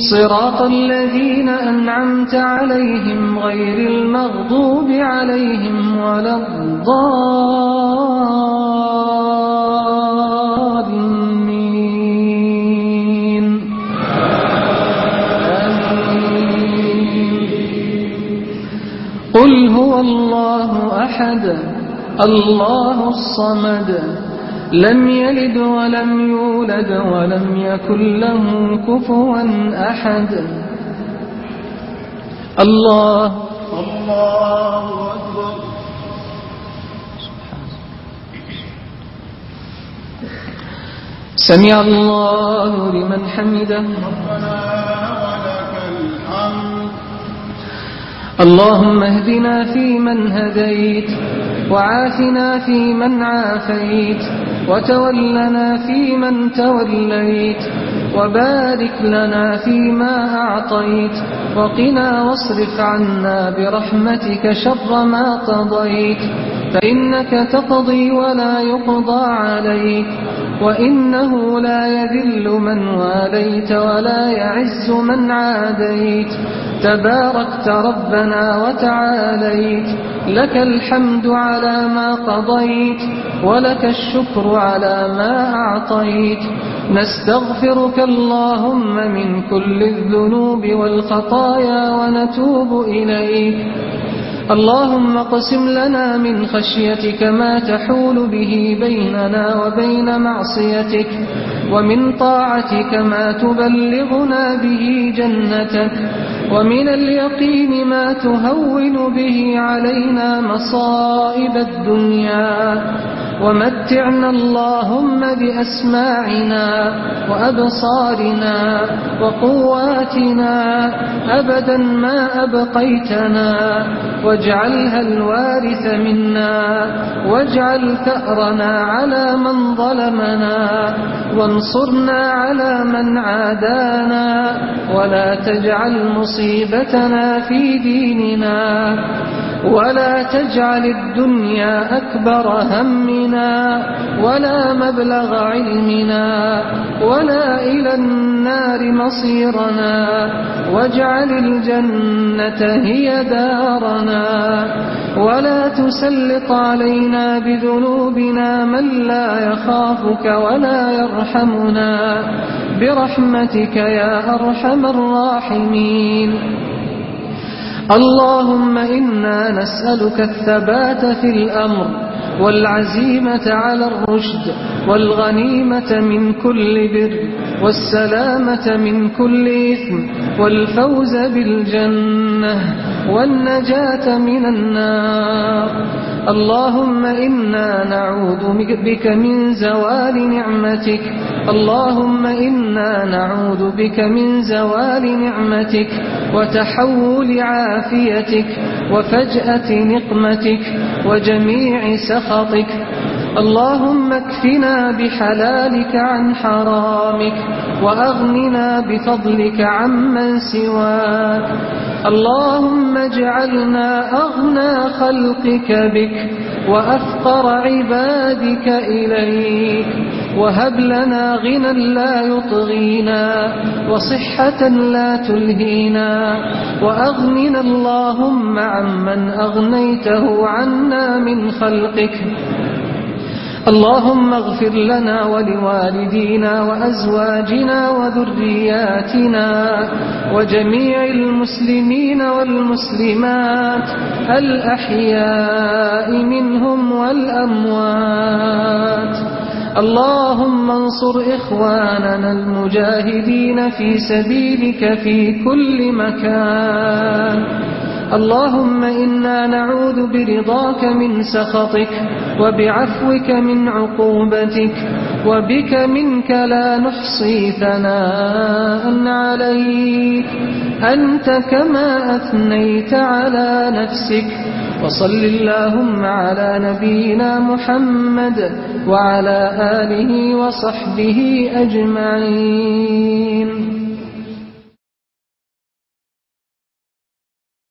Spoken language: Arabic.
صراط الذين أنعمت عليهم غير المغضوب عليهم ولا الضالين. قل هو الله أحد الله الصمد لم يلد ولم يولد ولم يكن له كفوا أحد. الله. الله أكبر سمع الله لمن حمده. ربنا اللهم اهدنا فيمن هديت وعافنا فيمن عافيت وتولنا فيمن توليت وبارك لنا فيما أعطيت وقنا واصرف عنا برحمتك شر ما قضيت فإنك تقضي ولا يقضى عليك وإنه لا يذل من واليت ولا يعز من عاديت تباركت ربنا وتعاليت. لك الحمد على ما قضيت ولك الشكر على ما أعطيت. نستغفرك اللهم من كل الذنوب والخطايا ونتوب إليك. اللهم اقسم لنا من خشيتك ما تحول به بيننا وبين معصيتك. ومن طاعتك ما تبلغنا به جنتك ومن اليقين ما تهون به علينا مصائب الدنيا ومتعنا اللهم بأسماعنا وأبصارنا وقواتنا أبدا ما أبقيتنا واجعلها الوارث منا واجعل ثأرنا على من ظلمنا وانصرنا وانصرنا على من عادانا ولا تجعل مصيبتنا في ديننا ولا تجعل الدنيا أكبر همنا ولا مبلغ علمنا ولا إلى النار مصيرنا واجعل الجنة هي دارنا ولا تسلط علينا بذنوبنا من لا يخافك ولا يرحمنا برحمتك يا أرحم الراحمين اللهم إنا نسألك الثبات في الأمر والعزيمة على الرشد والغنيمة من كل بر والسلامة من كل إثم والفوز بالجنة والنجاة من النار اللهم إنا نعوذ بك من زوال نعمتك. اللهم إنا نعوذ بك من زوال نعمتك وتحول عافيتك وفجأة نقمتك وجميع سخطك. اللهم اكفنا بحلالك عن حرامك وأغننا بفضلك عمن سواك. اللهم اجعلنا أغنى خلقك بك وأفقر عبادك إليك. وهب لنا غنى لا يطغينا وصحة لا تلهينا. وأغننا اللهم عمن أغنيته عنا من خلقك. اللهم اغفر لنا ولوالدينا وأزواجنا وذرياتنا وجميع المسلمين والمسلمات الأحياء منهم والأموات اللهم انصر إخواننا المجاهدين في سبيلك في كل مكان اللهم إنا نعوذ برضاك من سخطك وبعفوك من عقوبتك وبك منك لا نحصي ثناء عليك. أنت كما أثنيت على نفسك. وصل اللهم على نبينا محمد وعلى آله وصحبه أجمعين.